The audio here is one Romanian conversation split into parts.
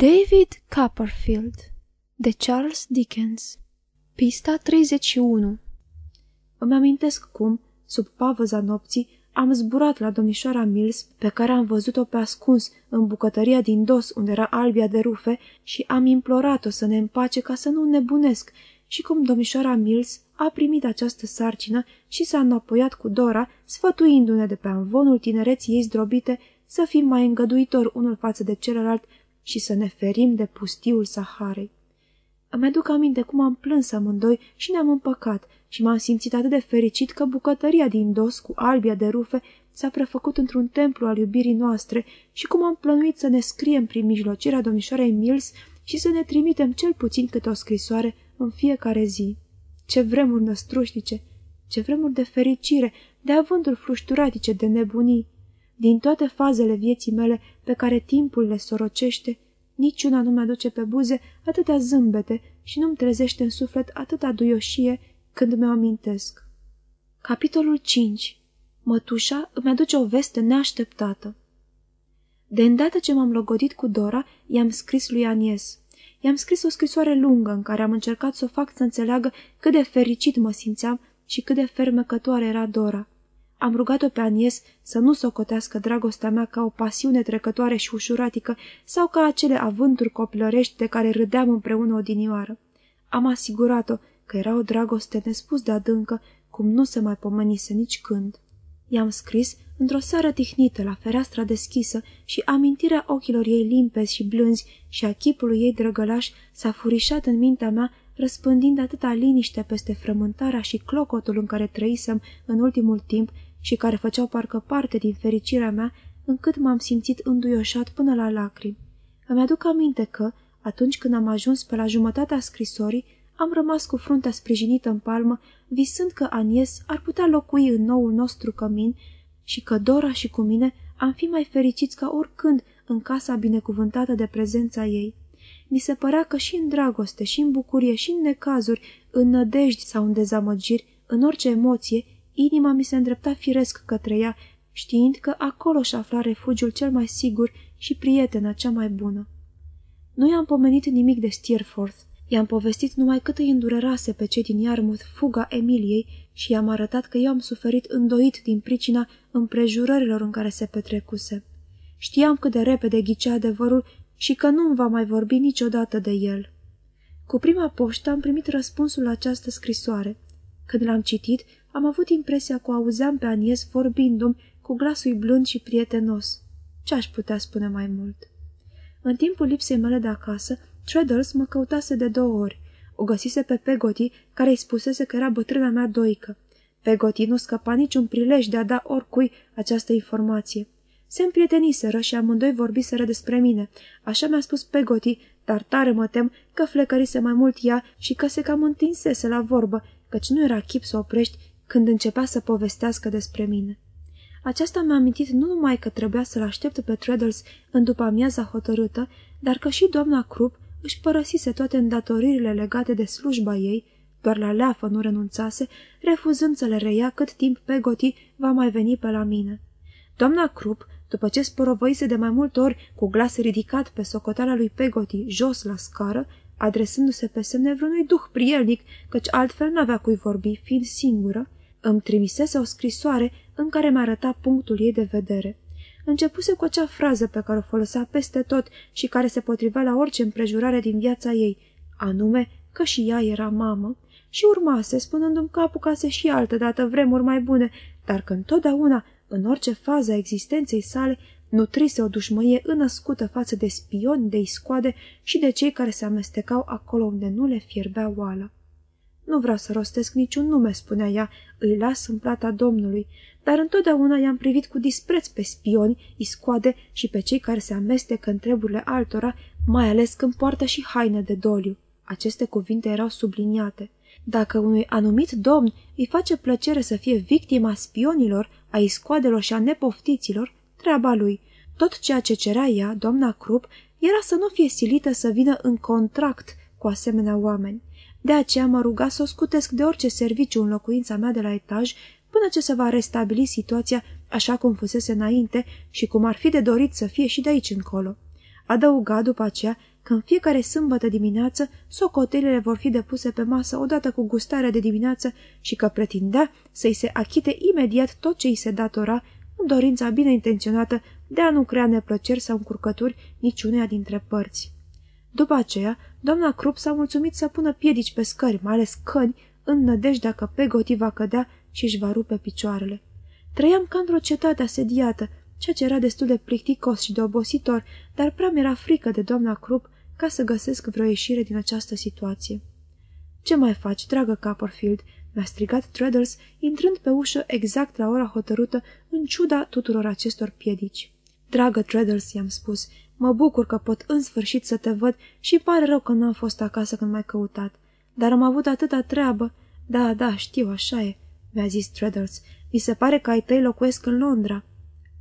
David Copperfield de Charles Dickens Pista 31 Îmi amintesc cum, sub pavăza nopții, am zburat la domnișoara Mills, pe care am văzut-o pe ascuns în bucătăria din dos, unde era albia de rufe, și am implorat-o să ne împace ca să nu nebunesc, și cum domnișoara Mills a primit această sarcină și s-a înapoiat cu Dora, sfătuindu-ne de pe anvonul tinereții ei zdrobite să fim mai îngăduitori unul față de celălalt și să ne ferim de pustiul Saharei. Îmi aduc aminte cum am plâns amândoi și ne-am împăcat și m-am simțit atât de fericit că bucătăria din dos cu albia de rufe s-a prefăcut într-un templu al iubirii noastre și cum am plănuit să ne scriem prin mijlocirea domnișoarei Mills și să ne trimitem cel puțin câte o scrisoare în fiecare zi. Ce vremuri năstrușnice, ce vremuri de fericire, de avânturi flușturatice, de nebunii! Din toate fazele vieții mele pe care timpul le sorocește, niciuna nu mi-aduce pe buze atâtea zâmbete și nu-mi trezește în suflet atâta duioșie când mi-o amintesc. Capitolul 5 Mătușa îmi aduce o veste neașteptată. De îndată ce m-am logodit cu Dora, i-am scris lui Anies. I-am scris o scrisoare lungă în care am încercat să o fac să înțeleagă cât de fericit mă simțeam și cât de fermecătoare era Dora. Am rugat-o pe Anies să nu socotească dragostea mea ca o pasiune trecătoare și ușuratică sau ca acele avânturi copilărești de care râdeam împreună odinioară. Am asigurat-o că era o dragoste nespus de adâncă, cum nu se mai pomenise nici când. I-am scris într-o seară tihnită la fereastra deschisă și amintirea ochilor ei limpezi și blânzi și a chipului ei drăgălaș s-a furișat în mintea mea răspândind atâta liniște peste frământarea și clocotul în care trăisem în ultimul timp și care făceau parcă parte din fericirea mea, încât m-am simțit înduioșat până la lacrimi. Îmi aduc aminte că, atunci când am ajuns pe la jumătatea scrisorii, am rămas cu fruntea sprijinită în palmă, visând că Anies ar putea locui în noul nostru cămin și că Dora și cu mine am fi mai fericiți ca oricând în casa binecuvântată de prezența ei. Mi se părea că și în dragoste, și în bucurie, și în necazuri, în nădejdi sau în dezamăgiri, în orice emoție, Inima mi se îndrepta firesc către ea, știind că acolo și afla refugiul cel mai sigur și prietena cea mai bună. Nu i-am pomenit nimic de Steerforth. I-am povestit numai cât îi îndurerase pe cei din Yarmouth fuga Emiliei și i-am arătat că eu am suferit îndoit din pricina împrejurărilor în care se petrecuse. Știam cât de repede ghicea adevărul și că nu-mi va mai vorbi niciodată de el. Cu prima poștă am primit răspunsul la această scrisoare. Când l-am citit, am avut impresia că o auzeam pe Anies vorbindu-mi cu glasul blând și prietenos. Ce aș putea spune mai mult? În timpul lipsei mele de acasă, Treadles mă căutase de două ori. O găsise pe Pegoti, care îi spusese că era bătrâna mea doică. Pegoti nu scăpa niciun prilej de a da oricui această informație. Se împrieteniseră și amândoi vorbiseră despre mine. Așa mi-a spus Pegoti, dar tare mă tem că flecărise mai mult ea și că se cam întinsese la vorbă, căci nu era chip să oprești când începea să povestească despre mine. Aceasta mi-a amintit nu numai că trebuia să-l aștept pe Treadles în după amiaza hotărâtă, dar că și doamna Krupp își părăsise toate îndatoririle legate de slujba ei, doar la leafă nu renunțase, refuzând să le reia cât timp Pegoti va mai veni pe la mine. Doamna Krupp, după ce sporovăise de mai multe ori cu glas ridicat pe socoteala lui Pegoti jos la scară, adresându-se pe semne vreunui duh prielnic, căci altfel n-avea cui vorbi, fiind singură, îmi trimisese o scrisoare în care mi-arăta punctul ei de vedere. Începuse cu acea frază pe care o folosea peste tot și care se potrivea la orice împrejurare din viața ei, anume că și ea era mamă, și urmase, spunându-mi că apucase și altădată vremuri mai bune, dar că întotdeauna, în orice fază a existenței sale, nutrise o dușmăie înăscută față de spioni, de iscoade și de cei care se amestecau acolo unde nu le fierbea oala. Nu vreau să rostesc niciun nume, spunea ea, îi las în plata Domnului, dar întotdeauna i-am privit cu dispreț pe spioni, iscoade și pe cei care se amestecă în treburile altora, mai ales când poartă și haine de doliu. Aceste cuvinte erau subliniate. Dacă unui anumit domn îi face plăcere să fie victima spionilor, a iscoadelor și a nepoftiților, treaba lui. Tot ceea ce cerea ea, doamna Krupp, era să nu fie silită să vină în contract cu asemenea oameni. De aceea mă ruga să o scutesc de orice serviciu în locuința mea de la etaj, până ce se va restabili situația așa cum fusese înainte și cum ar fi de dorit să fie și de aici încolo. Adăuga după aceea că în fiecare sâmbătă dimineață socotelele vor fi depuse pe masă odată cu gustarea de dimineață și că pretindea să-i se achite imediat tot ce îi se datora în dorința bine intenționată de a nu crea neplăceri sau încurcături niciunea dintre părți. După aceea, doamna Krupp s-a mulțumit să pună piedici pe scări, mai ales căni, în nădejdea că Pegoti va cădea și își va rupe picioarele. Trăiam ca într-o cetate asediată, ceea ce era destul de plicticos și de obositor, dar prea mi-era frică de doamna Krupp ca să găsesc vreo ieșire din această situație. Ce mai faci, dragă Copperfield?" Mi-a strigat Treadles, intrând pe ușă exact la ora hotărâtă, în ciuda tuturor acestor piedici. Dragă Treadles, i-am spus, mă bucur că pot în sfârșit să te văd și pare rău că n-am fost acasă când m-ai căutat. Dar am avut atâta treabă. Da, da, știu, așa e, mi-a zis Treadles. Mi se pare că ai tăi locuiesc în Londra.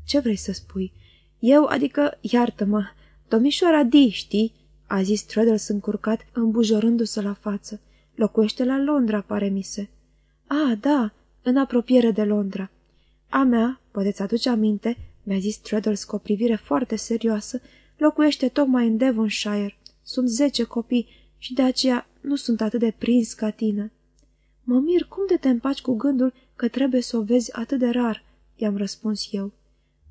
Ce vrei să spui? Eu, adică, iartă-mă, domnișoara Di, știi? a zis Treadles încurcat, îmbujorându-se la față. Locuiește la Londra, pare mi se. A, da, în apropiere de Londra. A mea, puteți aduce aminte, mi-a zis Treadles cu o privire foarte serioasă, locuiește tocmai în Devonshire. Sunt zece copii și de aceea nu sunt atât de prins ca tine. Mă mir cum de te împaci cu gândul că trebuie să o vezi atât de rar, i-am răspuns eu.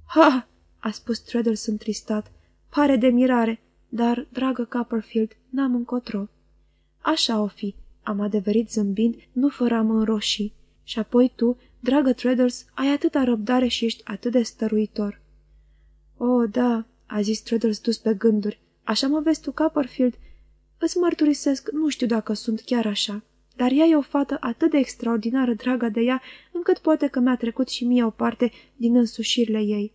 Ha! a spus Treadles întristat. Pare de mirare, dar, dragă Copperfield, n-am încotro. Așa o fi, am adeverit zâmbind, nu fără a mă înroși. Și apoi tu, dragă Treadles, ai atâta răbdare și ești atât de stăruitor. O, da, a zis Treadles dus pe gânduri. Așa mă vezi tu, Copperfield? Îți mărturisesc, nu știu dacă sunt chiar așa. Dar ea e o fată atât de extraordinară, dragă de ea, încât poate că mi-a trecut și mie o parte din însușirile ei.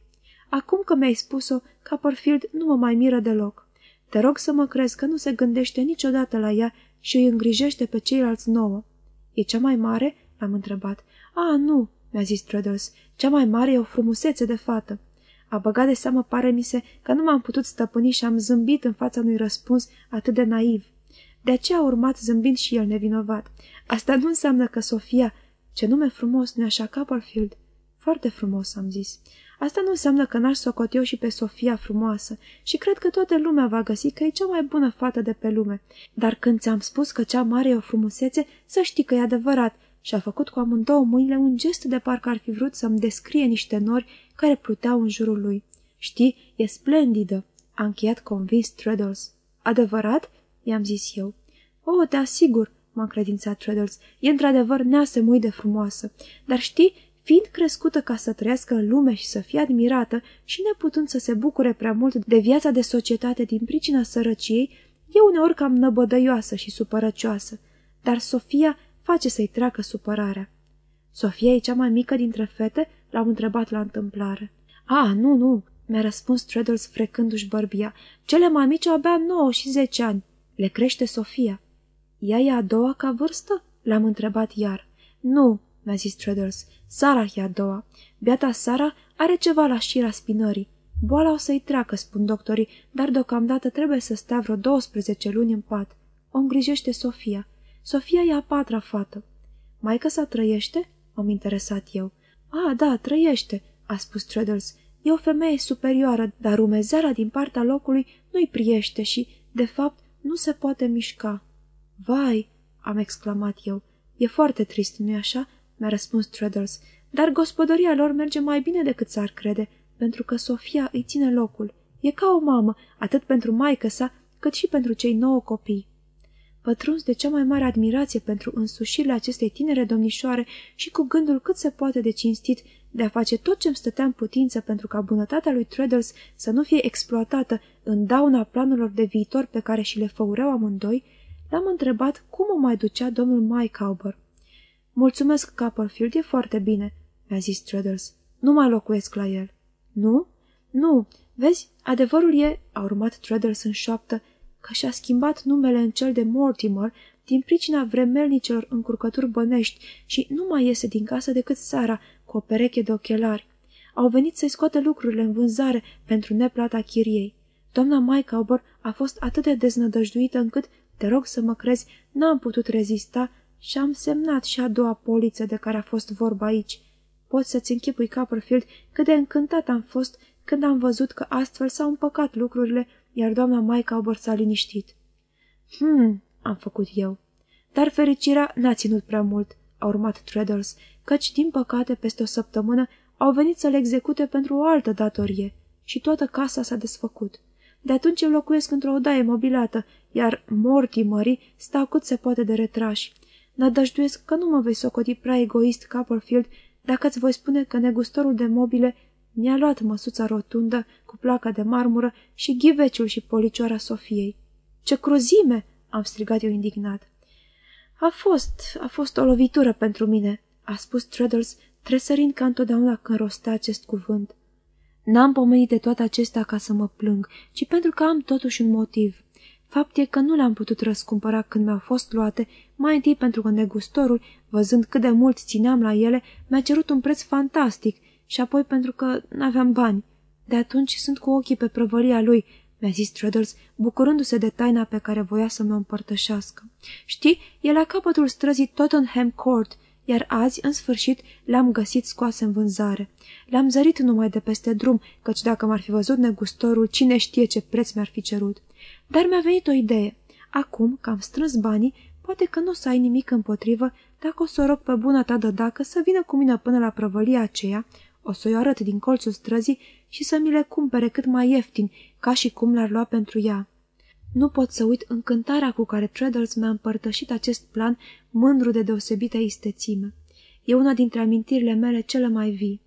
Acum că mi-ai spus-o, Copperfield nu mă mai miră deloc. Te rog să mă crezi că nu se gândește niciodată la ea și îi îngrijește pe ceilalți nouă. E cea mai mare?" l-am întrebat. A, nu," mi-a zis Treadles. Cea mai mare e o frumusețe de fată." A băgat de seamă, pare mi se, că nu m-am putut stăpâni și am zâmbit în fața unui răspuns atât de naiv. De aceea a urmat zâmbind și el nevinovat. Asta nu înseamnă că Sofia... Ce nume frumos, nu-i așa, Copperfield? Foarte frumos, am zis. Asta nu înseamnă că n-aș socot eu și pe Sofia frumoasă și cred că toată lumea va găsi că e cea mai bună fată de pe lume. Dar când ți-am spus că cea mare e o frumusețe, să știi că e adevărat și a făcut cu amândouă mâinile un gest de parcă ar fi vrut să-mi descrie niște nori care pluteau în jurul lui. Știi, e splendidă, a încheiat convins Treadles. Adevărat? i-am zis eu. Oh, da, sigur, m-a încredințat Treadles. E într-adevăr neasemui de frumoasă. Dar știi, fiind crescută ca să trăiască în lume și să fie admirată și neputând să se bucure prea mult de viața de societate din pricina sărăciei, e uneori cam năbădăioasă și supărăcioasă. Dar Sofia face să-i treacă supărarea. Sofia e cea mai mică dintre fete? L-am întrebat la întâmplare. A, nu, nu, mi-a răspuns Treadles frecându-și bărbia. Cele mai mici au abia nouă și zece ani. Le crește Sofia. Ea e a doua ca vârstă? L-am întrebat iar. Nu, mi-a zis Treadles. Sara e a doua. Beata Sara are ceva la șira spinării. Boala o să-i treacă, spun doctorii, dar deocamdată trebuie să stea vreo 12 luni în pat. O îngrijește Sofia. Sofia e a patra fată. Maica sa trăiește? M-am interesat eu. A, da, trăiește, a spus Treadles. E o femeie superioară, dar umezeala din partea locului nu-i priește și, de fapt, nu se poate mișca. Vai, am exclamat eu. E foarte trist, nu-i așa? Mi-a răspuns Treadles, dar gospodăria lor merge mai bine decât s-ar crede, pentru că Sofia îi ține locul. E ca o mamă, atât pentru maică sa, cât și pentru cei nouă copii. Pătruns de cea mai mare admirație pentru însușirile acestei tinere domnișoare și cu gândul cât se poate de cinstit de a face tot ce-mi stătea în putință pentru ca bunătatea lui Treadles să nu fie exploatată în dauna planurilor de viitor pe care și le făureau amândoi, l-am întrebat cum o mai ducea domnul Mike Auber. Mulțumesc, Copperfield, e foarte bine," mi-a zis Treadles. Nu mai locuiesc la el." Nu? Nu. Vezi, adevărul e, a urmat Treadles în șoaptă, că și-a schimbat numele în cel de Mortimer din pricina vremelnicelor încurcături bănești și nu mai iese din casă decât Sara cu o pereche de ochelari. Au venit să-i scoate lucrurile în vânzare pentru neplata chiriei. Doamna Maicaubor a fost atât de deznădăjduită încât, te rog să mă crezi, n-am putut rezista și am semnat și a doua poliță de care a fost vorba aici. Poți să-ți închipui, Copperfield, cât de încântat am fost când am văzut că astfel s-au împăcat lucrurile iar doamna Maica Auber s-a liniștit. Hmm, am făcut eu. Dar fericirea n-a ținut prea mult, a urmat Treadles, căci, din păcate, peste o săptămână au venit să le execute pentru o altă datorie și toată casa s-a desfăcut. De atunci eu locuiesc într-o odaie mobilată, iar mortii mării stau cât se poate de retrași. Nădăjduiesc că nu mă vei socoti prea egoist, Copperfield, dacă îți voi spune că negustorul de mobile mi-a luat măsuța rotundă cu placa de marmură și ghiveciul și policioara Sofiei. Ce cruzime!" am strigat eu indignat. A fost, a fost o lovitură pentru mine," a spus Treadles, tresărind ca întotdeauna când rostea acest cuvânt. N-am pomenit de toate acestea ca să mă plâng, ci pentru că am totuși un motiv. Fapt e că nu le-am putut răscumpăra când mi-au fost luate, mai întâi pentru că negustorul, văzând cât de mult țineam la ele, mi-a cerut un preț fantastic și apoi pentru că n-aveam bani. De atunci sunt cu ochii pe prăvălia lui, mi-a zis Treadles, bucurându-se de taina pe care voia să mi-o împărtășească. Știi, e la capătul străzii Tottenham Court, iar azi, în sfârșit, l-am găsit scoase în vânzare. L-am zărit numai de peste drum, căci dacă m-ar fi văzut negustorul, cine știe ce preț mi-ar fi cerut. Dar mi-a venit o idee. Acum că am strâns banii, poate că nu o să ai nimic împotrivă dacă o să o rog pe bună ta dacă să vină cu mine până la prăvălia aceea, o să-i arăt din colțul străzii și să mi le cumpere cât mai ieftin, ca și cum l-ar lua pentru ea. Nu pot să uit încântarea cu care Treadles mi-a împărtășit acest plan mândru de deosebită istețime. E una dintre amintirile mele cele mai vii.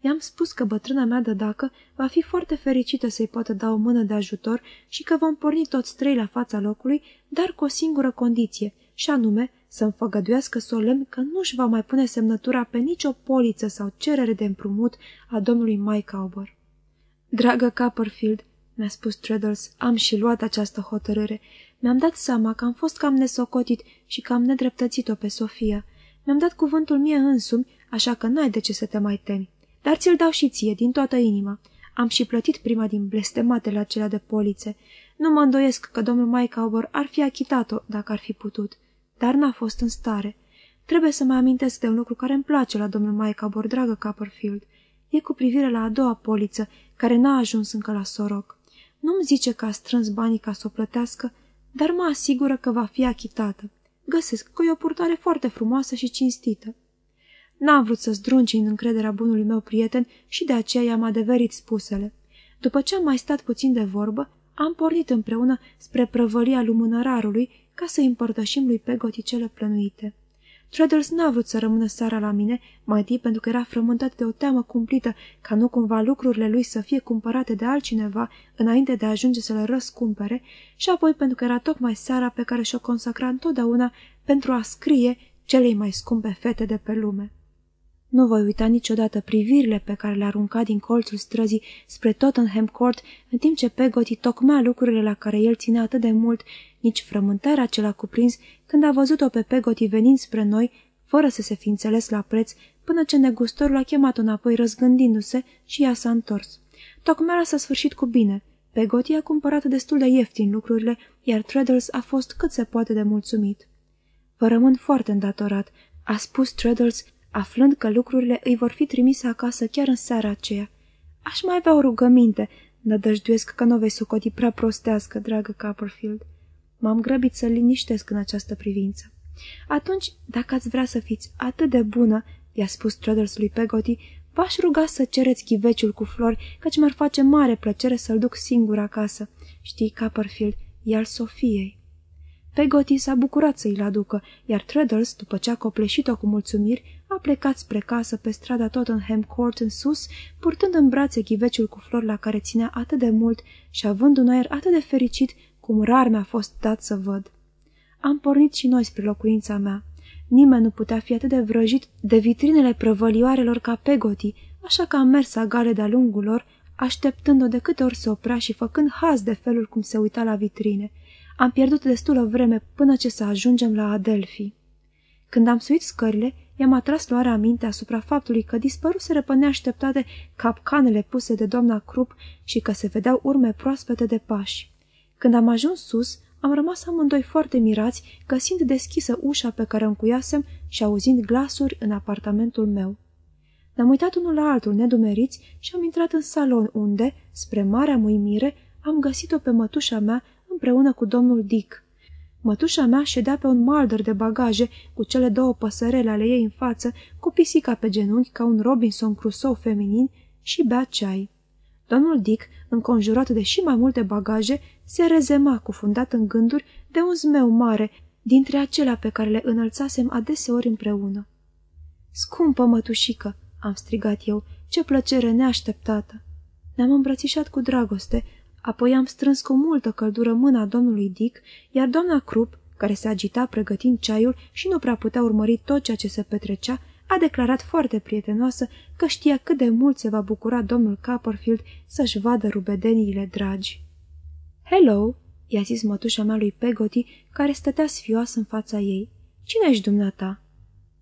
I-am spus că bătrâna mea de dacă va fi foarte fericită să-i poată da o mână de ajutor și că vom porni toți trei la fața locului, dar cu o singură condiție, și anume să-mi făgăduiască solemn că nu-și va mai pune semnătura pe nicio poliță sau cerere de împrumut a domnului Mike Auber. Dragă Copperfield, mi-a spus Treadles, am și luat această hotărâre. Mi-am dat seama că am fost cam nesocotit și că am nedreptățit-o pe Sofia. Mi-am dat cuvântul mie însumi, așa că n-ai de ce să te mai temi. Dar ți-l dau și ție, din toată inima. Am și plătit prima din blestematele acelea de polițe. Nu mă îndoiesc că domnul Mike Auber ar fi achitat-o dacă ar fi putut, dar n-a fost în stare. Trebuie să mă amintesc de un lucru care îmi place la domnul Mike Auber, dragă Copperfield. E cu privire la a doua poliță, care n-a ajuns încă la soroc. Nu-mi zice că a strâns banii ca să o plătească, dar mă asigură că va fi achitată. Găsesc că e o purtare foarte frumoasă și cinstită. N-am vrut să zdrunci în încrederea bunului meu prieten și de aceea i-am adeverit spusele. După ce am mai stat puțin de vorbă, am pornit împreună spre prăvălia lumânărarului ca să împărtășim lui Pegoti cele plănuite. Treadles n-a vrut să rămână seara la mine, mai întâi pentru că era frământat de o teamă cumplită ca nu cumva lucrurile lui să fie cumpărate de altcineva înainte de a ajunge să le răscumpere și apoi pentru că era tocmai seara pe care și-o consacra întotdeauna pentru a scrie celei mai scumpe fete de pe lume. Nu voi uita niciodată privirile pe care le arunca din colțul străzii spre Tottenham Court, în timp ce Pegoti tocmea lucrurile la care el ținea atât de mult, nici frământarea ce l-a cuprins când a văzut-o pe Pegoti venind spre noi, fără să se fi înțeles la preț, până ce negustorul a chemat-o înapoi răzgândindu-se și ea s-a întors. Tocmai s-a sfârșit cu bine. Pegoti a cumpărat destul de ieftin lucrurile, iar Treadles a fost cât se poate de mulțumit. Vă rămân foarte îndatorat, a spus Treadles, aflând că lucrurile îi vor fi trimise acasă chiar în seara aceea. Aș mai avea o rugăminte, nădăjduiesc că nu vei socoti prea prostească, dragă Copperfield. M-am grăbit să liniștesc în această privință. Atunci, dacă ați vrea să fiți atât de bună, i-a spus Traddles lui Pegoti, v-aș ruga să cereți chiveciul cu flori, căci mi-ar face mare plăcere să-l duc singur acasă. Știi, Copperfield, e al Sofiei. Pegoti s-a bucurat să-i-l aducă, iar Treadles, după ce a copleșit-o cu mulțumiri, a plecat spre casă pe strada Tottenham Court în sus, purtând în brațe ghiveciul cu flori la care ținea atât de mult și având un aer atât de fericit cum rar mi-a fost dat să văd. Am pornit și noi spre locuința mea. Nimeni nu putea fi atât de vrăjit de vitrinele prăvălioarelor ca Pegoti, așa că am mers agale de-a lungul lor, așteptând-o de câte ori se oprea și făcând haz de felul cum se uita la vitrine. Am pierdut destulă vreme până ce să ajungem la Adelphi. Când am suit scările, i-am atras luarea aminte asupra faptului că dispăruseră pe neașteptate capcanele puse de doamna Krupp și că se vedeau urme proaspete de pași. Când am ajuns sus, am rămas amândoi foarte mirați, găsind deschisă ușa pe care o încuiasem și auzind glasuri în apartamentul meu. Ne-am uitat unul la altul nedumeriți și am intrat în salon unde, spre marea muimire, am găsit-o pe mătușa mea împreună cu domnul Dick. Mătușa mea ședea pe un maldăr de bagaje cu cele două păsărele ale ei în față, cu pisica pe genunchi ca un Robinson Crusoe feminin și bea ceai. Domnul Dick, înconjurat de și mai multe bagaje, se rezema cufundat în gânduri de un zmeu mare, dintre acelea pe care le înălțasem adeseori împreună. Scumpă mătușică!" am strigat eu, ce plăcere neașteptată! Ne-am îmbrățișat cu dragoste, apoi am strâns cu multă căldură mâna domnului Dick, iar doamna Krupp, care se agita pregătind ceaiul și nu prea putea urmări tot ceea ce se petrecea, a declarat foarte prietenoasă că știa cât de mult se va bucura domnul Copperfield să-și vadă rubedeniile dragi. Hello!" i-a zis mătușa mea lui Pegoti, care stătea sfioasă în fața ei. Cine ești dumneata?"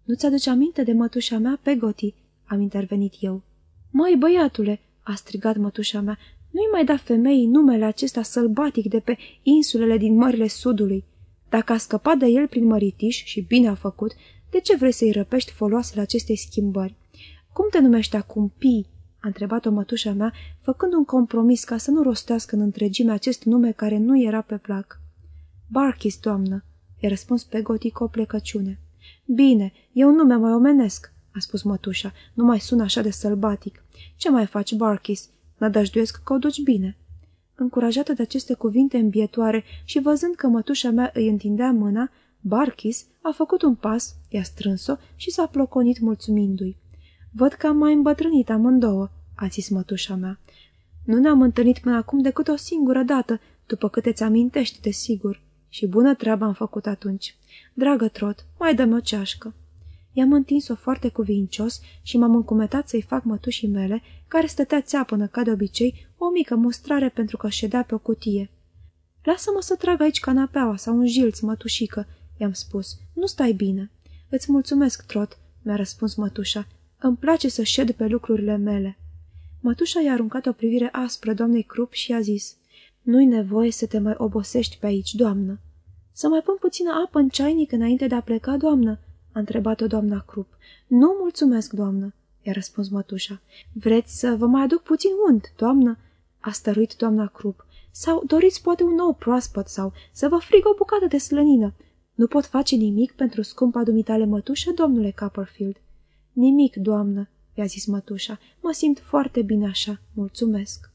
Nu-ți aduce aminte de mătușa mea, Pegoti?" am intervenit eu. Măi, băiatule!" a strigat mătușa mea. Nu-i mai da femeii numele acesta sălbatic de pe insulele din mările sudului. Dacă a scăpat de el prin măritiș și bine a făcut, de ce vrei să-i răpești foloasele acestei schimbări? Cum te numești acum, Pi?" a întrebat-o mătușa mea, făcând un compromis ca să nu rostească în întregime acest nume care nu era pe plac. Barkis, doamnă," i-a răspuns pe Goti cu o plecăciune. Bine, e un nume mai omenesc," a spus mătușa, nu mai sună așa de sălbatic. Ce mai faci, Barkis? Nădăjduiesc că o duci bine." Încurajată de aceste cuvinte îmbietoare și văzând că mătușa mea îi întindea mâna, Barkis a făcut un pas, i-a strâns-o și s-a ploconit mulțumindu-i. Văd că am mai îmbătrânit amândouă," a zis mătușa mea. Nu ne-am întâlnit până acum decât o singură dată, după câte ți amintești, desigur. Și bună treabă am făcut atunci. Dragă trot, mai dă-mi o ceașcă." I-am întins-o foarte cuvincios și m-am încumetat să-i fac mătușii mele, care stătea țeapănă ca de obicei, o mică mustrare pentru că ședea pe o cutie. Lasă-mă să trag aici canapeaua sau un jilț, mătușică, i-am spus. Nu stai bine. Îți mulțumesc, Trot, mi-a răspuns mătușa. Îmi place să șed pe lucrurile mele. Mătușa i-a aruncat o privire aspră doamnei Crup și a zis, Nu-i nevoie să te mai obosești pe aici, doamnă. Să mai pun puțină apă în ceainic înainte de a pleca, doamnă?" a întrebat-o doamna Crup. Nu mulțumesc, doamnă," i-a răspuns mătușa. Vreți să vă mai aduc puțin unt, doamnă?" a stăruit doamna Crup. Sau doriți poate un nou proaspăt sau să vă frig o bucată de slănină. Nu pot face nimic pentru scumpa dumitale mătușă, domnule Copperfield." Nimic, doamnă," i-a zis mătușa. Mă simt foarte bine așa, mulțumesc."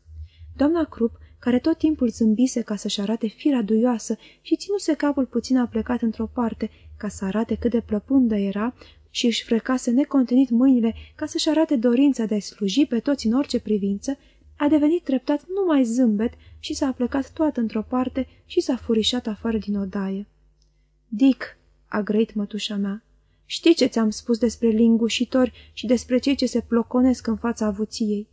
Doamna Crup, care tot timpul zâmbise ca să-și arate fira duioasă și ținuse capul puțin aplecat într-o parte, ca să arate cât de plăpundă era și își frecase necontenit mâinile ca să-și arate dorința de a sluji pe toți în orice privință, a devenit treptat numai zâmbet și s-a plecat toată într-o parte și s-a furișat afară din odaie. Dick, a grăit mătușa mea, știi ce ți-am spus despre lingușitori și despre cei ce se ploconesc în fața avuției?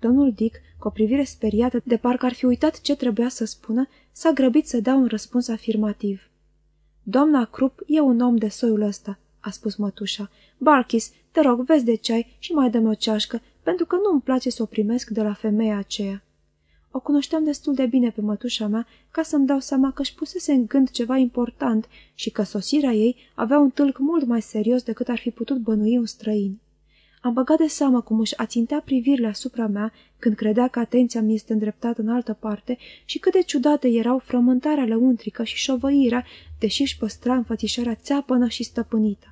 Domnul Dick, cu o privire speriată, de parcă ar fi uitat ce trebuia să spună, s-a grăbit să dea un răspuns afirmativ. Doamna Krupp e un om de soiul ăsta," a spus mătușa. Barkis, te rog, vezi de ceai și mai dă-mi o ceașcă, pentru că nu-mi place să o primesc de la femeia aceea." O cunoșteam destul de bine pe mătușa mea ca să-mi dau seama că își pusese în gând ceva important și că sosirea ei avea un tâlc mult mai serios decât ar fi putut bănui un străin. Am băgat de seamă cum își ațintea privirile asupra mea când credea că atenția mi este îndreptată în altă parte și cât de ciudate erau frământarea lăuntrică și șovăirea, deși își păstra înfățișarea țeapănă și stăpânită.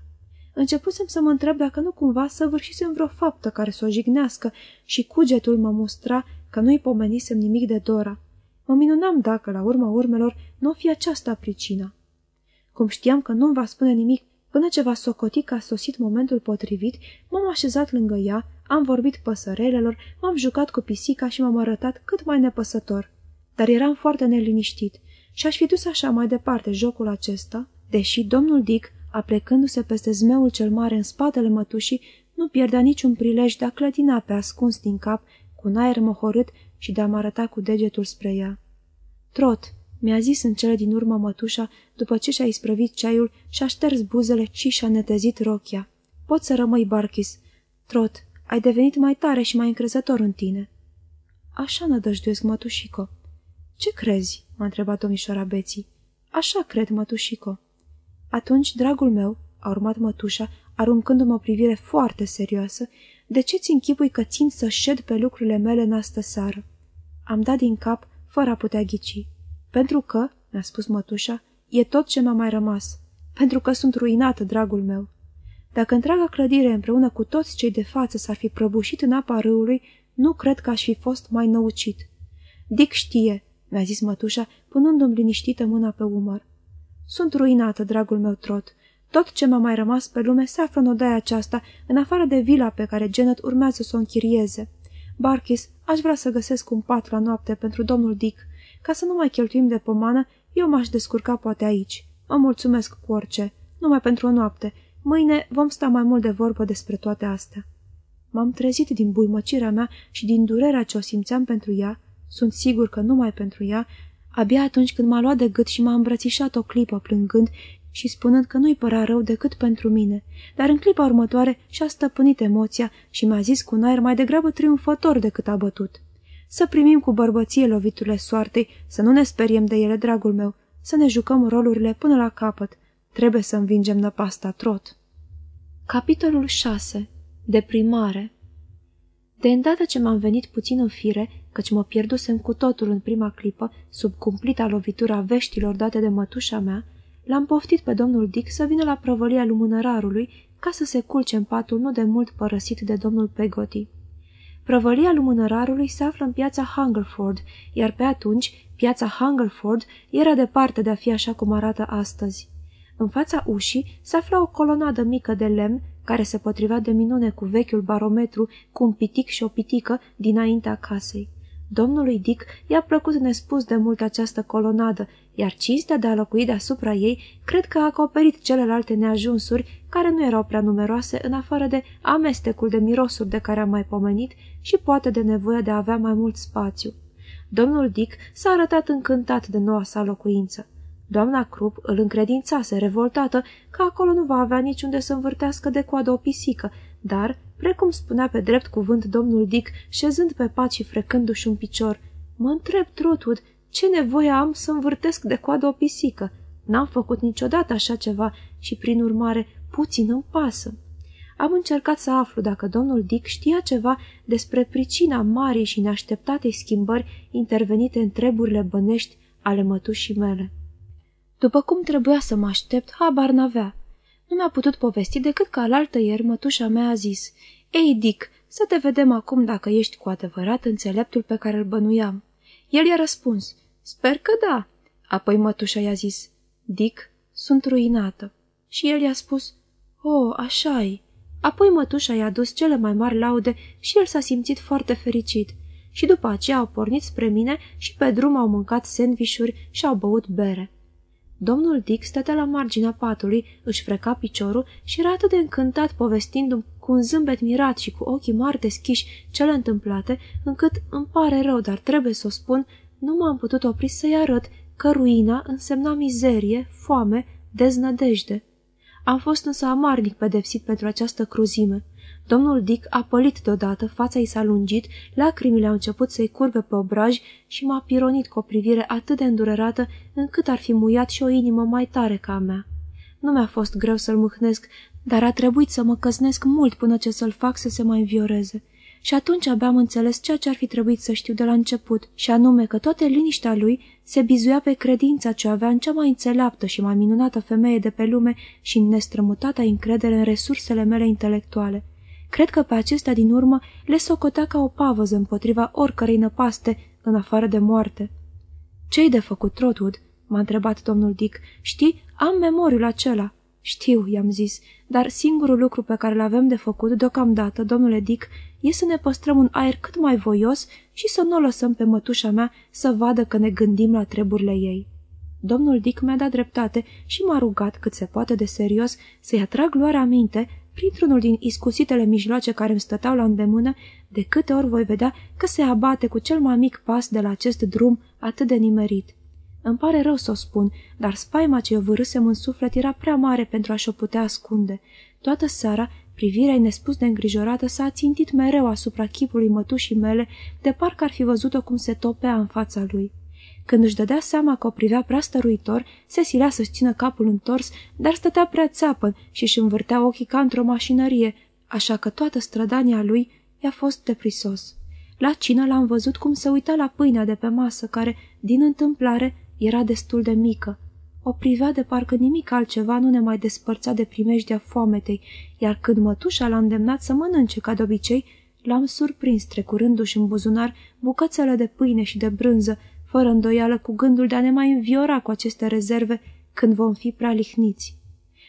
Începusem să mă întreb dacă nu cumva săvârșisem vreo faptă care să o jignească și cugetul mă mustra că nu-i pomenisem nimic de Dora. Mă minunam dacă, la urma urmelor, nu o fi aceasta pricina. Cum știam că nu-mi va spune nimic Până ce va socoti că a sosit momentul potrivit, m-am așezat lângă ea, am vorbit păsărelelor, m-am jucat cu pisica și m-am arătat cât mai nepăsător. Dar eram foarte neliniștit și aș fi dus așa mai departe jocul acesta, deși domnul Dick, aplecându-se peste zmeul cel mare în spatele mătușii, nu pierdea niciun prilej de a clătina pe ascuns din cap, cu un aer mohorât și de a mă arăta cu degetul spre ea. Trot, mi-a zis în cele din urmă mătușa, după ce și-a isprăvit ceaiul și-a șters buzele și și-a netezit rochia. Pot să rămâi, Barchis. Trot, ai devenit mai tare și mai încrezător în tine. Așa nădăjduiesc, mătușico. Ce crezi? m-a întrebat domnișoara Beții. Așa cred, mătușico. Atunci, dragul meu, a urmat mătușa, aruncându-mă o privire foarte serioasă, de ce ți închipui că țin să șed pe lucrurile mele în astă seară? Am dat din cap fără a putea ghici. Pentru că, mi-a spus mătușa, e tot ce mi-a mai rămas. Pentru că sunt ruinată, dragul meu. Dacă întreaga clădire împreună cu toți cei de față s-ar fi prăbușit în apa râului, nu cred că aș fi fost mai năucit. Dick știe, mi-a zis mătușa, punându-mi liniștită mâna pe umăr. Sunt ruinată, dragul meu trot. Tot ce m-a mai rămas pe lume se află în odaia aceasta, în afară de vila pe care Janet urmează să o închirieze. Barkis, aș vrea să găsesc un pat la noapte pentru domnul Dick. Ca să nu mai cheltuim de pomană, eu m-aș descurca poate aici. Mă mulțumesc cu orice, numai pentru o noapte. Mâine vom sta mai mult de vorbă despre toate astea. M-am trezit din buimăcirea mea și din durerea ce o simțeam pentru ea, sunt sigur că numai pentru ea, abia atunci când m-a luat de gât și m-a îmbrățișat o clipă plângând și spunând că nu-i părea rău decât pentru mine, dar în clipa următoare și-a stăpânit emoția și mi-a zis cu un aer mai degrabă triumfător decât abătut. Să primim cu bărbăție loviturile soartei, să nu ne speriem de ele, dragul meu, să ne jucăm rolurile până la capăt. Trebuie să învingem năpasta trot. Capitolul 6. Deprimare De îndată ce m-am venit puțin în fire, căci mă pierdusem cu totul în prima clipă, sub cumplita lovitura veștilor date de mătușa mea, L-am poftit pe domnul Dick să vină la prăvălia lumânărarului ca să se culce în patul nu de mult părăsit de domnul Pegoti. Prăvălia lumânărarului se află în piața Hungerford, iar pe atunci piața Hungerford era departe de a fi așa cum arată astăzi. În fața ușii se afla o colonadă mică de lemn care se potrivea de minune cu vechiul barometru cu un pitic și o pitică dinaintea casei. Domnului Dick i-a plăcut nespus de mult această colonadă, iar cinstea de a locui deasupra ei cred că a acoperit celelalte neajunsuri care nu erau prea numeroase în afară de amestecul de mirosuri de care am mai pomenit și poate de nevoia de a avea mai mult spațiu. Domnul Dick s-a arătat încântat de noua sa locuință. Doamna Krupp îl încredințase, revoltată, că acolo nu va avea niciunde să învârtească de coadă o pisică, dar, precum spunea pe drept cuvânt domnul Dick, șezând pe pat și frecându-și un picior, mă întreb, Trotwood, ce nevoie am să învârtesc de coadă o pisică? N-am făcut niciodată așa ceva și, prin urmare, puțin îmi pasă. Am încercat să aflu dacă domnul Dick știa ceva despre pricina marii și neașteptatei schimbări intervenite în treburile bănești ale mătușii mele. După cum trebuia să mă aștept, habar n-avea. Nu mi-a putut povesti decât că alaltă ieri mătușa mea a zis, Ei, Dick, să te vedem acum dacă ești cu adevărat înțeleptul pe care îl bănuiam." El i-a răspuns, Sper că da." Apoi mătușa i-a zis, Dick, sunt ruinată." Și el i-a spus, Oh, așa-i." Apoi mătușa i-a dus cele mai mari laude și el s-a simțit foarte fericit. Și după aceea au pornit spre mine și pe drum au mâncat sandvișuri și au băut bere. Domnul Dick stătea la marginea patului, își freca piciorul și era atât de încântat povestindu-mi cu un zâmbet mirat și cu ochii mari deschiși cele întâmplate, încât îmi pare rău, dar trebuie să o spun, nu m-am putut opri să-i arăt că ruina însemna mizerie, foame, deznădejde. Am fost însă amarnic pedepsit pentru această cruzime. Domnul Dick a pălit deodată, fața i s-a lungit, lacrimile au început să-i curbe pe obraj și m-a pironit cu o privire atât de îndurerată încât ar fi muiat și o inimă mai tare ca a mea. Nu mi-a fost greu să-l mâhnesc, dar a trebuit să mă căznesc mult până ce să-l fac să se mai învioreze. Și atunci abia am înțeles ceea ce ar fi trebuit să știu de la început, și anume că toată liniștea lui se bizuia pe credința ce avea în cea mai înțeleaptă și mai minunată femeie de pe lume și în nestrămutata încredere în resursele mele intelectuale. Cred că pe acestea din urmă le socotea ca o pavăză împotriva oricărei năpaste, în afară de moarte. Ce-i de făcut, Trotwood?" m-a întrebat domnul Dick. Știi, am memoriul acela." Știu," i-am zis, dar singurul lucru pe care l-avem de făcut deocamdată, domnule Dick, e să ne păstrăm un aer cât mai voios și să nu o lăsăm pe mătușa mea să vadă că ne gândim la treburile ei. Domnul Dick mi-a dat dreptate și m-a rugat, cât se poate de serios, să-i atrag luarea minte, printr-unul din iscusitele mijloace care îmi stăteau la îndemână, de câte ori voi vedea că se abate cu cel mai mic pas de la acest drum atât de nimerit. Îmi pare rău să o spun, dar spaima ce o vârâsem în suflet era prea mare pentru a-și o putea ascunde. Toată seara, privirea nespus de îngrijorată s-a țintit mereu asupra chipului mătușii mele, de parcă ar fi văzut-o cum se topea în fața lui. Când își dădea seama că o privea prea stăruitor, se silea să-și țină capul întors, dar stătea prea țeapă și își învârtea ochii ca într-o mașinărie, așa că toată strădania lui i-a fost deprisos. La cină l-am văzut cum se uita la pâinea de pe masă, care, din întâmplare, era destul de mică. O privea de parcă nimic altceva nu ne mai despărțea de primejdea foametei, iar când mătușa l-a îndemnat să mănânce ca de obicei, l-am surprins trecurându-și în buzunar bucățele de pâine și de brânză, fără îndoială cu gândul de a ne mai înviora cu aceste rezerve când vom fi prea lihniți.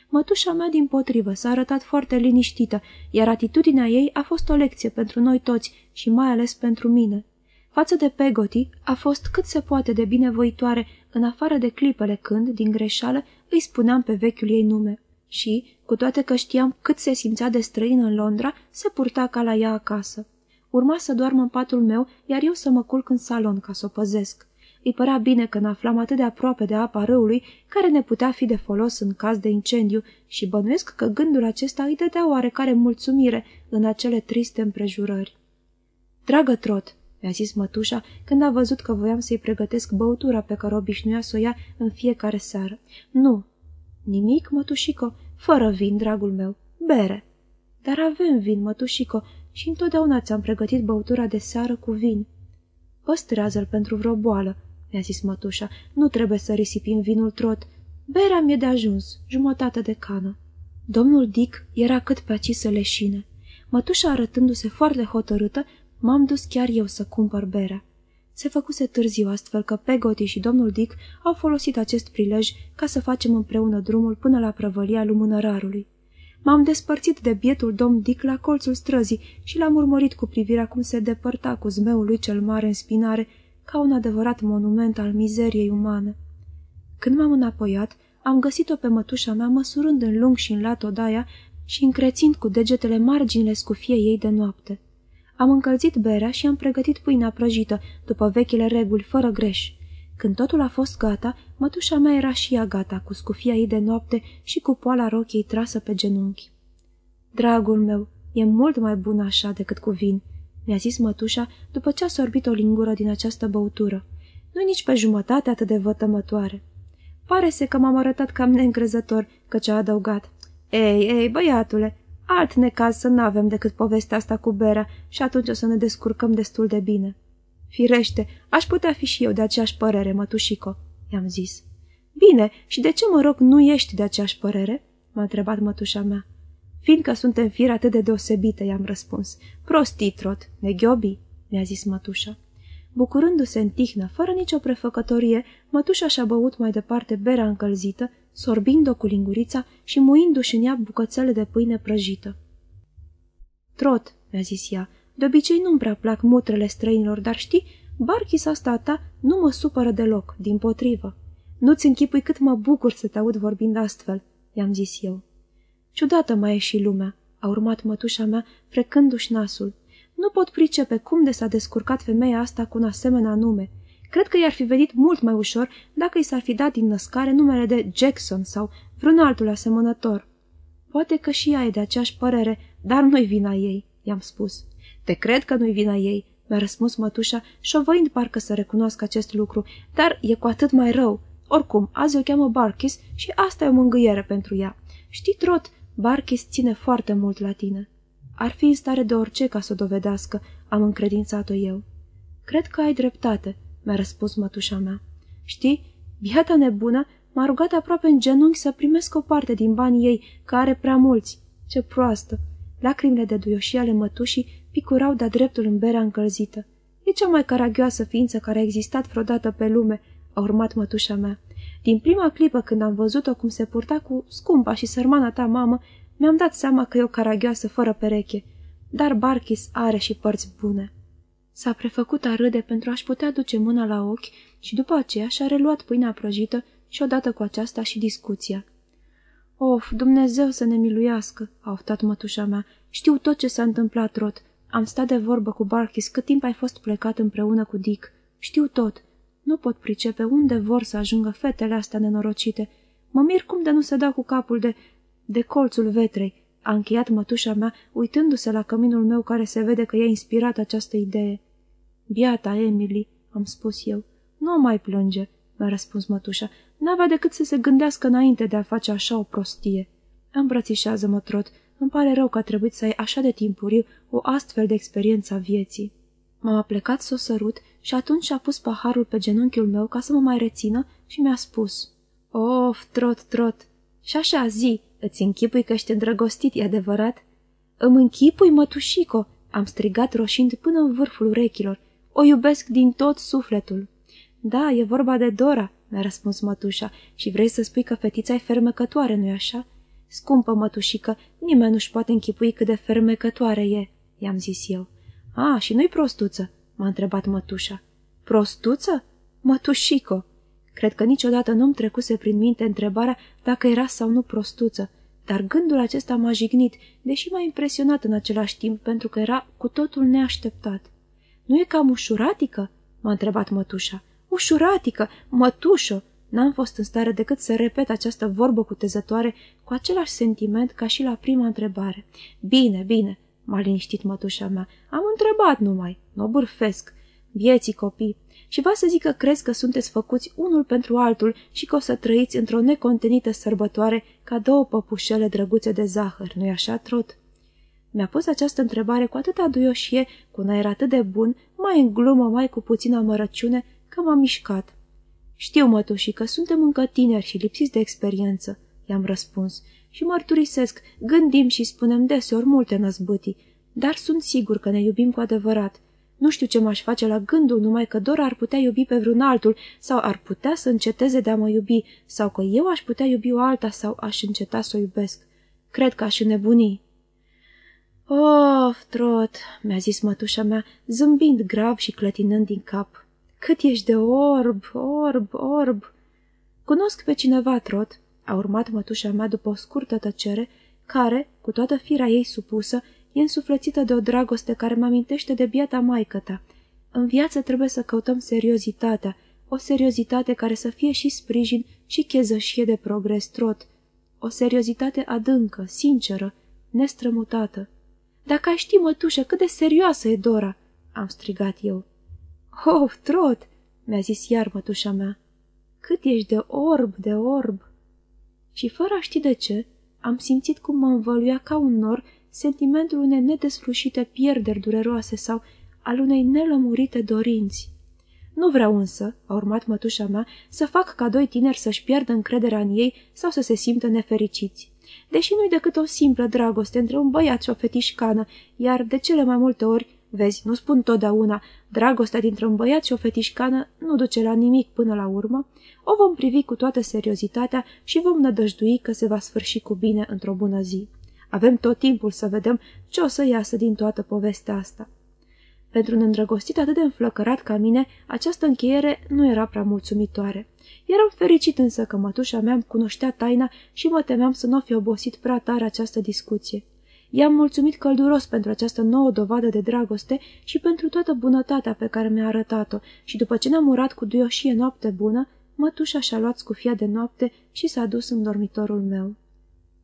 Mătușa mea, din potrivă, s-a arătat foarte liniștită, iar atitudinea ei a fost o lecție pentru noi toți și mai ales pentru mine. Față de Pegoti, a fost cât se poate de binevoitoare, în afară de clipele când, din greșeală, îi spuneam pe vechiul ei nume. Și, cu toate că știam cât se simțea de străin în Londra, se purta ca la ea acasă. Urma să doarmă în patul meu, iar eu să mă culc în salon ca să o păzesc. Îi părea bine că ne aflam atât de aproape de apa râului, care ne putea fi de folos în caz de incendiu, și bănuiesc că gândul acesta îi dădea oarecare mulțumire în acele triste împrejurări. Dragă trot, mi-a zis mătușa când a văzut că voiam să-i pregătesc băutura pe care obișnuia să o ia în fiecare seară. Nu. Nimic, mătușico, fără vin, dragul meu. Bere. Dar avem vin, mătușico, și întotdeauna ți-am pregătit băutura de seară cu vin. Păstrează-l pentru vreo boală, mi-a zis mătușa. Nu trebuie să risipim vinul trot. Berea mi-e de ajuns, jumătate de cană. Domnul Dick era cât pe aci să leșine. Mătușa arătându-se foarte hotărâtă, m-am dus chiar eu să cumpăr berea. Se făcuse târziu astfel că Pegoti și domnul Dick au folosit acest prilej ca să facem împreună drumul până la prăvălia lumânărarului. M-am despărțit de bietul domn Dick la colțul străzii și l-am urmărit cu privirea cum se depărta cu zmeul lui cel mare în spinare, ca un adevărat monument al mizeriei umane. Când m-am înapoiat, am găsit-o pe mătușa mea măsurând în lung și în lat odaia și încrețind cu degetele marginile scufiei ei de noapte. Am încălzit berea și am pregătit pâinea prăjită, după vechile reguli, fără greș. Când totul a fost gata, mătușa mea era și ea gata, cu scufia ei de noapte și cu poala rochiei trasă pe genunchi. Dragul meu, e mult mai bun așa decât cu vin, mi-a zis mătușa după ce a sorbit o lingură din această băutură. nu nici pe jumătate atât de vătămătoare. Pare se că m-am arătat cam neîncrezător, căci a adăugat. Ei, ei, băiatule, alt necaz să n-avem decât povestea asta cu berea și atunci o să ne descurcăm destul de bine. Firește, aș putea fi și eu de aceeași părere, mătușico, i-am zis. Bine, și de ce, mă rog, nu ești de aceeași părere? m-a întrebat mătușa mea. Fiindcă suntem firi atât de deosebite, i-am răspuns. Prostii, trot, neghiobi, mi-a zis mătușa. Bucurându-se în tihnă, fără nicio prefăcătorie, mătușa și-a băut mai departe berea încălzită, sorbind-o cu lingurița și muindu-și în ea bucățele de pâine prăjită. Trot, mi-a zis ea, de obicei nu-mi prea plac mutrele străinilor, dar știi, barchis asta ta nu mă supără deloc, din potrivă. Nu-ți închipui cât mă bucur să te aud vorbind astfel, i-am zis eu. Ciudată mai e și lumea, a urmat mătușa mea, frecându-și nasul. Nu pot pricepe cum de s-a descurcat femeia asta cu un asemenea nume. Cred că i-ar fi venit mult mai ușor dacă i s-ar fi dat din născare numele de Jackson sau vreun altul asemănător. Poate că și ea e de aceeași părere, dar nu-i vina ei, i-am spus. Te cred că nu-i vina ei, mi-a răspuns mătușa, șovăind parcă să recunoască acest lucru, dar e cu atât mai rău. Oricum, azi o cheamă Barkis și asta e o mângâiere pentru ea. Știi, Trot, Barkis ține foarte mult la tine. Ar fi în stare de orice ca să o dovedească, am încredințat-o eu. Cred că ai dreptate, mi-a răspuns mătușa mea. Știi, biata nebună m-a rugat aproape în genunchi să primesc o parte din banii ei, care are prea mulți. Ce proastă! Lacrimile de duioșie ale mătușii picurau de-a dreptul în berea încălzită. E cea mai caragioasă ființă care a existat vreodată pe lume, a urmat mătușa mea. Din prima clipă când am văzut-o cum se purta cu scumpa și sărmana ta mamă, mi-am dat seama că e o caragioasă fără pereche, dar Barkis are și părți bune. S-a prefăcut a râde pentru a-și putea duce mâna la ochi și după aceea și-a reluat pâinea prăjită și odată cu aceasta și discuția. Of, Dumnezeu să ne miluiască, a oftat mătușa mea. Știu tot ce s-a întâmplat, Rot. Am stat de vorbă cu Barkis cât timp ai fost plecat împreună cu Dick. Știu tot. Nu pot pricepe unde vor să ajungă fetele astea nenorocite. Mă mir cum de nu se dau cu capul de... de colțul vetrei. A încheiat mătușa mea, uitându-se la căminul meu care se vede că i-a inspirat această idee. Biata, Emily, am spus eu. Nu mai plânge, mi-a răspuns mătușa. N-avea decât să se gândească înainte de a face așa o prostie. Îmbrățișează-mă, trot. Îmi pare rău că a trebuit să ai așa de timpuriu o astfel de experiență a vieții. M-am aplecat să o sărut și atunci a pus paharul pe genunchiul meu ca să mă mai rețină și mi-a spus Of, trot, trot! Și așa zi, îți închipui că ești îndrăgostit, e adevărat?" Îmi închipui, mătușico!" am strigat roșind până în vârful urechilor. O iubesc din tot sufletul." Da, e vorba de Dora," mi-a răspuns mătușa, și vrei să spui că fetița e fermecătoare, nu-i așa?" Scumpă mătușică, nimeni nu-și poate închipui cât de fermecătoare e," i-am zis eu. A, și nu-i prostuță?" m-a întrebat mătușa. Prostuță? Mătușico! Cred că niciodată nu-mi trecuse prin minte întrebarea dacă era sau nu prostuță, dar gândul acesta m-a jignit, deși m-a impresionat în același timp, pentru că era cu totul neașteptat. Nu e cam ușuratică?" m-a întrebat mătușa. Ușuratică! Mătușo! N-am fost în stare decât să repet această vorbă cutezătoare cu același sentiment ca și la prima întrebare. Bine, bine, m-a liniștit mătușa mea. Am întrebat numai, nu bârfesc. Vieții copii. Și va să zic că crezi că sunteți făcuți unul pentru altul și că o să trăiți într-o necontenită sărbătoare ca două păpușele drăguțe de zahăr, nu-i așa, Trot? Mi-a pus această întrebare cu atâta duioșie, cu un aer atât de bun, mai în glumă, mai cu puțină amărăciune, că m-am mișcat. Știu, mătuși, că suntem încă tineri și lipsiți de experiență, i-am răspuns, și mărturisesc, gândim și spunem deseori multe năzbâtii, dar sunt sigur că ne iubim cu adevărat. Nu știu ce m-aș face la gândul numai că Dora ar putea iubi pe vreun altul sau ar putea să înceteze de a mă iubi sau că eu aș putea iubi o alta sau aș înceta să o iubesc. Cred că aș înnebuni. Of, trot, mi-a zis mătușa mea, zâmbind grav și clătinând din cap. Cât ești de orb, orb, orb! Cunosc pe cineva, trot, a urmat mătușa mea după o scurtă tăcere, care, cu toată firea ei supusă, e însuflețită de o dragoste care mă amintește de biata maică ta. În viață trebuie să căutăm seriozitatea, o seriozitate care să fie și sprijin și chezășie de progres trot, o seriozitate adâncă, sinceră, nestrămutată. Dacă ai ști, mătușă, cât de serioasă e Dora!" am strigat eu. Oh, trot!" mi-a zis iar mătușa mea. Cât ești de orb, de orb!" Și fără a ști de ce, am simțit cum mă învăluia ca un nor sentimentul unei nedeslușite pierderi dureroase sau al unei nelămurite dorinți. Nu vreau însă, a urmat mătușa mea, să fac ca doi tineri să-și pierdă încrederea în ei sau să se simtă nefericiți. Deși nu-i decât o simplă dragoste între un băiat și o fetișcană, iar de cele mai multe ori, vezi, nu spun totdeauna, dragostea dintre un băiat și o fetișcană nu duce la nimic până la urmă, o vom privi cu toată seriozitatea și vom nădăjdui că se va sfârși cu bine într-o bună zi. Avem tot timpul să vedem ce o să iasă din toată povestea asta. Pentru un îndrăgostit atât de înflăcărat ca mine, această încheiere nu era prea mulțumitoare. Eram fericit însă că mătușa mea îmi cunoștea taina și mă temeam să nu fi obosit prea tare această discuție. I-am mulțumit călduros pentru această nouă dovadă de dragoste și pentru toată bunătatea pe care mi-a arătat-o și după ce ne-am urat cu duioșie noapte bună, mătușa și-a luat scufia de noapte și s-a dus în dormitorul meu.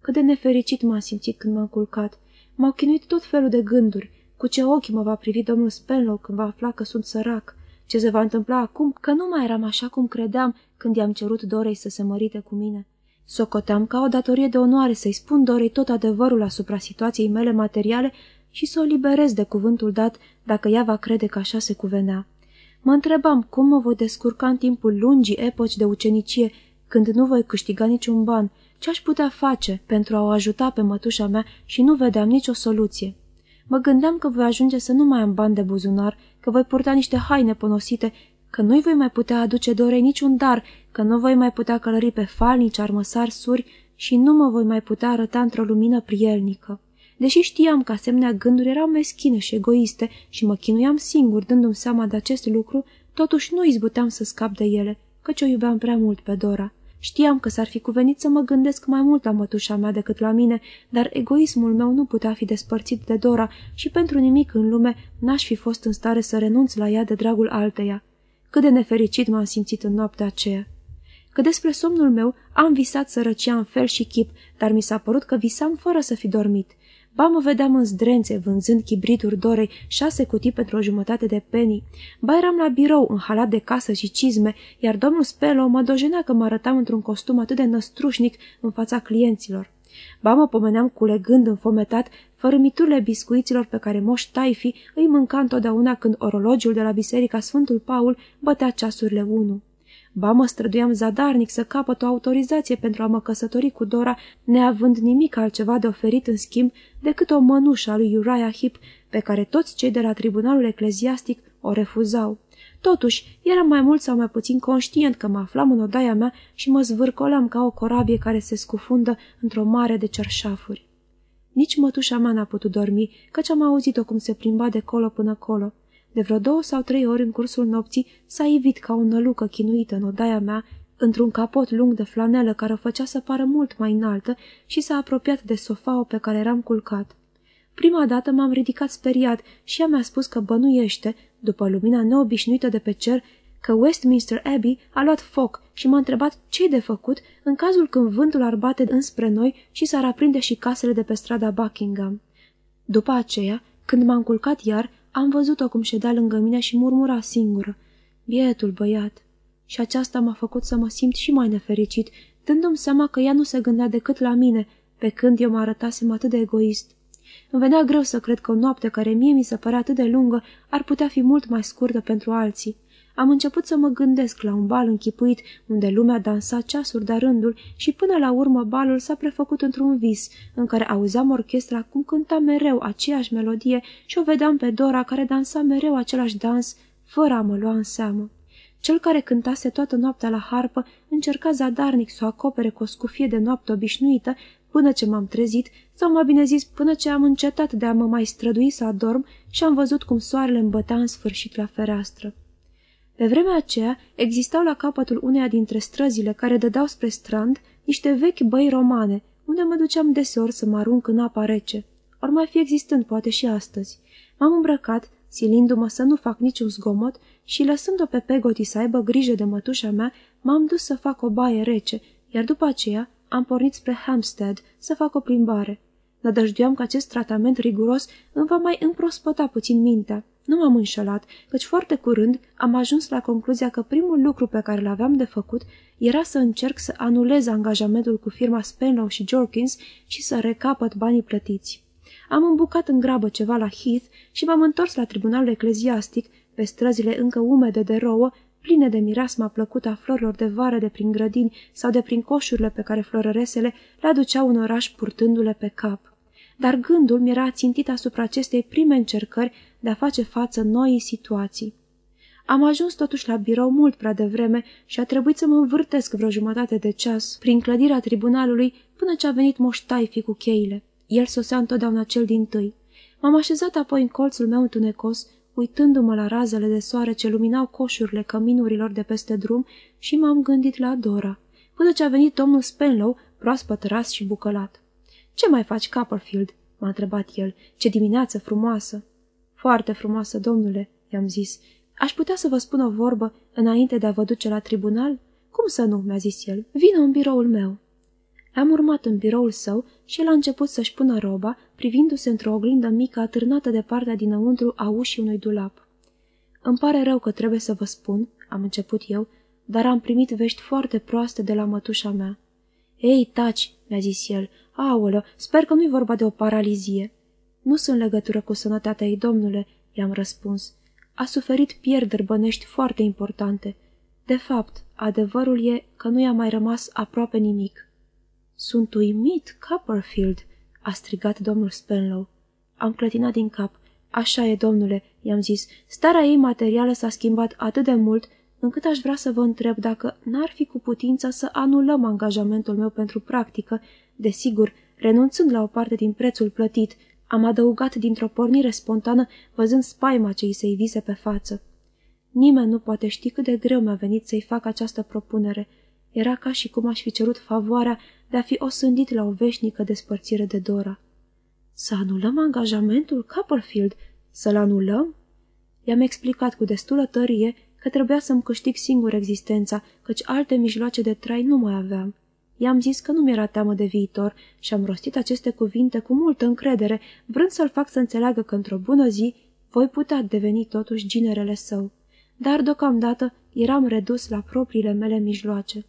Cât de nefericit m-am simțit când m-am culcat. M-au chinuit tot felul de gânduri. Cu ce ochi mă va privi domnul Spenlow când va afla că sunt sărac? Ce se va întâmpla acum că nu mai eram așa cum credeam când i-am cerut Dorei să se mărite cu mine? Socoteam ca o datorie de onoare să-i spun Dorei tot adevărul asupra situației mele materiale și să o liberez de cuvântul dat dacă ea va crede că așa se cuvenea. Mă întrebam cum mă voi descurca în timpul lungii epoci de ucenicie când nu voi câștiga niciun ban, ce aș putea face pentru a o ajuta pe mătușa mea și nu vedeam nicio soluție. Mă gândeam că voi ajunge să nu mai am bani de buzunar, că voi purta niște haine ponosite, că nu-i voi mai putea aduce dorei niciun dar, că nu voi mai putea călări pe falnici, armăsari, suri și nu mă voi mai putea arăta într-o lumină prielnică. Deși știam că asemenea gânduri erau meschine și egoiste și mă chinuiam singur dându-mi seama de acest lucru, totuși nu izbuteam să scap de ele, căci o iubeam prea mult pe Dora. Știam că s-ar fi cuvenit să mă gândesc mai mult la mătușa mea decât la mine, dar egoismul meu nu putea fi despărțit de Dora și pentru nimic în lume n-aș fi fost în stare să renunț la ea de dragul alteia. Cât de nefericit m-am simțit în noaptea aceea. Că despre somnul meu am visat sărăcia în fel și chip, dar mi s-a părut că visam fără să fi dormit. Ba mă vedeam în zdrențe, vânzând chibrituri dorei, șase cutii pentru o jumătate de penny. Ba eram la birou, în halat de casă și cizme, iar domnul Spelo mă dojenea că mă arătam într-un costum atât de năstrușnic în fața clienților. Ba mă pomeneam culegând înfometat fărâmiturile biscuiților pe care moș taifi îi mânca întotdeauna când orologiul de la biserica Sfântul Paul bătea ceasurile unu. Ba mă străduiam zadarnic să capăt o autorizație pentru a mă căsători cu Dora, neavând nimic altceva de oferit în schimb decât o mănușă a lui Uriah Heep, pe care toți cei de la tribunalul ecleziastic o refuzau. Totuși, eram mai mult sau mai puțin conștient că mă aflam în odaia mea și mă zvârcoleam ca o corabie care se scufundă într-o mare de cerșafuri. Nici mătușa mea n-a putut dormi, căci am auzit-o cum se plimba de colo până colo. De vreo două sau trei ori în cursul nopții s-a ivit ca o nălucă chinuită în odaia mea, într-un capot lung de flanelă care o făcea să pară mult mai înaltă și s-a apropiat de sofaul pe care eram culcat. Prima dată m-am ridicat speriat și ea mi-a spus că bănuiește, după lumina neobișnuită de pe cer, că Westminster Abbey a luat foc și m-a întrebat ce de făcut în cazul când vântul ar bate înspre noi și s-ar aprinde și casele de pe strada Buckingham. După aceea, când m-am culcat iar, am văzut-o cum ședea lângă mine și murmura singură. Bietul băiat! Și aceasta m-a făcut să mă simt și mai nefericit, dându-mi seama că ea nu se gândea decât la mine, pe când eu mă arătasem atât de egoist. Îmi venea greu să cred că o noapte care mie mi se părea atât de lungă ar putea fi mult mai scurtă pentru alții. Am început să mă gândesc la un bal închipuit, unde lumea dansa ceasuri de rândul și până la urmă balul s-a prefăcut într-un vis, în care auzeam orchestra cum cânta mereu aceeași melodie și o vedeam pe Dora care dansa mereu același dans, fără a mă lua în seamă. Cel care cântase toată noaptea la harpă încerca zadarnic să o acopere cu o scufie de noapte obișnuită până ce m-am trezit, sau mai bine zis, până ce am încetat de a mă mai strădui să adorm și am văzut cum soarele îmbătea în sfârșit la fereastră. Pe vremea aceea existau la capătul uneia dintre străzile care dădeau spre strand niște vechi băi romane, unde mă duceam deseori să mă arunc în apa rece. Ori mai fi existând poate și astăzi. M-am îmbrăcat, silindu-mă să nu fac niciun zgomot și lăsând-o pe Pegoti să aibă grijă de mătușa mea, m-am dus să fac o baie rece, iar după aceea am pornit spre Hampstead să fac o plimbare. Nădăjduiam că acest tratament riguros îmi va mai împrospăta puțin mintea. Nu m-am înșelat, căci foarte curând am ajuns la concluzia că primul lucru pe care l-aveam de făcut era să încerc să anulez angajamentul cu firma Spenlow și Jorkins și să recapăt banii plătiți. Am îmbucat în grabă ceva la Heath și m-am întors la tribunalul ecleziastic, pe străzile încă umede de rouă, pline de mireasma plăcută a florilor de vară de prin grădini sau de prin coșurile pe care florăresele le aduceau în oraș purtându-le pe cap. Dar gândul mi-era țintit asupra acestei prime încercări de a face față noii situații. Am ajuns totuși la birou mult prea devreme și a trebuit să mă învârtesc vreo jumătate de ceas prin clădirea tribunalului până ce a venit moștaifi cu cheile. El sosea întotdeauna cel din tâi. M-am așezat apoi în colțul meu întunecos, uitându-mă la razele de soare ce luminau coșurile căminurilor de peste drum și m-am gândit la Dora, până ce a venit domnul Spenlow, proaspăt ras și bucălat. Ce mai faci, Copperfield?" m-a întrebat el. Ce dimineață frumoasă!" Foarte frumoasă, domnule," i-am zis. Aș putea să vă spun o vorbă înainte de a vă duce la tribunal?" Cum să nu?" mi-a zis el. Vină în biroul meu." L-am urmat în biroul său și el a început să-și pună roba, privindu-se într-o oglindă mică atârnată de partea dinăuntru a ușii unui dulap. Îmi pare rău că trebuie să vă spun," am început eu, dar am primit vești foarte proaste de la mătușa mea. Ei, taci!" mi-a zis el. Aolă, sper că nu-i vorba de o paralizie." Nu sunt legătură cu sănătatea ei, domnule," i-am răspuns. A suferit pierderi bănești foarte importante. De fapt, adevărul e că nu i-a mai rămas aproape nimic." Sunt uimit, Copperfield!" a strigat domnul Spenlow. Am clătinat din cap. Așa e, domnule," i-am zis. Starea ei materială s-a schimbat atât de mult încât aș vrea să vă întreb dacă n-ar fi cu putință să anulăm angajamentul meu pentru practică, desigur, renunțând la o parte din prețul plătit, am adăugat dintr-o pornire spontană, văzând spaima ce îi se ivise pe față. Nimeni nu poate ști cât de greu mi-a venit să-i fac această propunere. Era ca și cum aș fi cerut favoarea de a fi osândit la o veșnică despărțire de Dora. Să anulăm angajamentul, Copperfield? Să-l anulăm? I-am explicat cu destulă tărie că trebuia să-mi câștig singur existența, căci alte mijloace de trai nu mai aveam. I-am zis că nu mi-era teamă de viitor și am rostit aceste cuvinte cu multă încredere, vrând să-l fac să înțeleagă că într-o bună zi voi putea deveni totuși ginerele său. Dar deocamdată eram redus la propriile mele mijloace.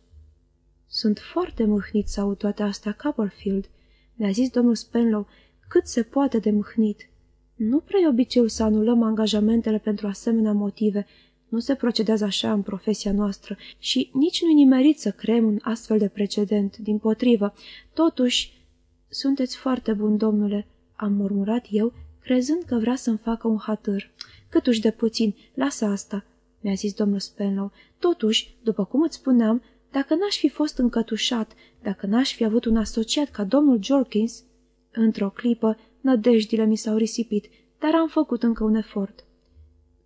Sunt foarte mâhnit să aud toate astea, Copperfield, mi-a zis domnul Spenlow, cât se poate de mâhnit. Nu prea obiceiul să anulăm angajamentele pentru asemenea motive. Nu se procedează așa în profesia noastră și nici nu-i nimerit să creăm un astfel de precedent. Din potrivă, totuși, sunteți foarte bun, domnule, am murmurat eu, crezând că vrea să-mi facă un hatâr. Câtuși de puțin, lasă asta, mi-a zis domnul Spenlow. Totuși, după cum îți spuneam, dacă n-aș fi fost încătușat, dacă n-aș fi avut un asociat ca domnul Jorkins... Într-o clipă, nădejdile mi s-au risipit, dar am făcut încă un efort.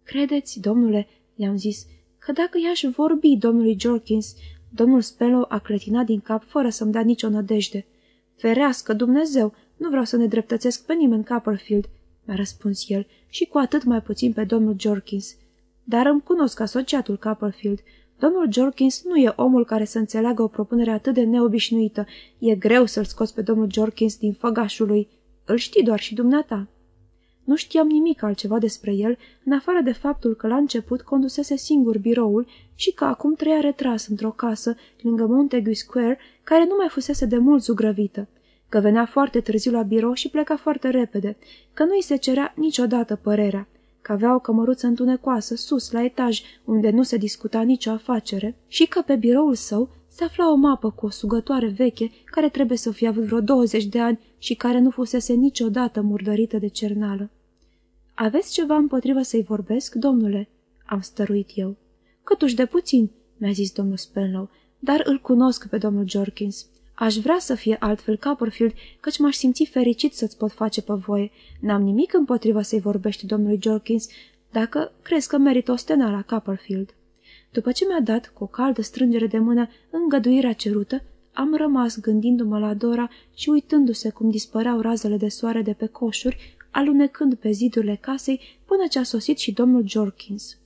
Credeți, domnule, i-am zis, că dacă i-aș vorbi domnului Jorkins, domnul Spenlow a clătinat din cap fără să-mi dea nicio nădejde. Ferească Dumnezeu, nu vreau să ne dreptățesc pe nimeni Copperfield, mi-a răspuns el, și cu atât mai puțin pe domnul Jorkins. Dar îmi cunosc asociatul Copperfield. Domnul Jorkins nu e omul care să înțeleagă o propunere atât de neobișnuită. E greu să-l scoți pe domnul Jorkins din făgașul lui. Îl știi doar și dumneata. Nu știam nimic altceva despre el, în afară de faptul că la început condusese singur biroul și că acum trăia retras într-o casă lângă Montague Square, care nu mai fusese de mult zugrăvită că venea foarte târziu la birou și pleca foarte repede, că nu îi se cerea niciodată părerea, că avea o cămăruță întunecoasă sus, la etaj, unde nu se discuta nicio afacere și că pe biroul său se afla o mapă cu o sugătoare veche care trebuie să fie avut vreo 20 de ani și care nu fusese niciodată murdărită de cernală. Aveți ceva împotrivă să-i vorbesc, domnule?" am stăruit eu. Câtuși de puțin," mi-a zis domnul Spenlow, dar îl cunosc pe domnul Jorkins. Aș vrea să fie altfel, Copperfield, căci m-aș simți fericit să-ți pot face pe voie. N-am nimic împotriva să-i vorbești domnului Jorkins, dacă crezi că merită o stena la Copperfield. După ce mi-a dat, cu o caldă strângere de mână, îngăduirea cerută, am rămas gândindu-mă la Dora și uitându-se cum dispăreau razele de soare de pe coșuri, alunecând pe zidurile casei până ce a sosit și domnul Jorkins.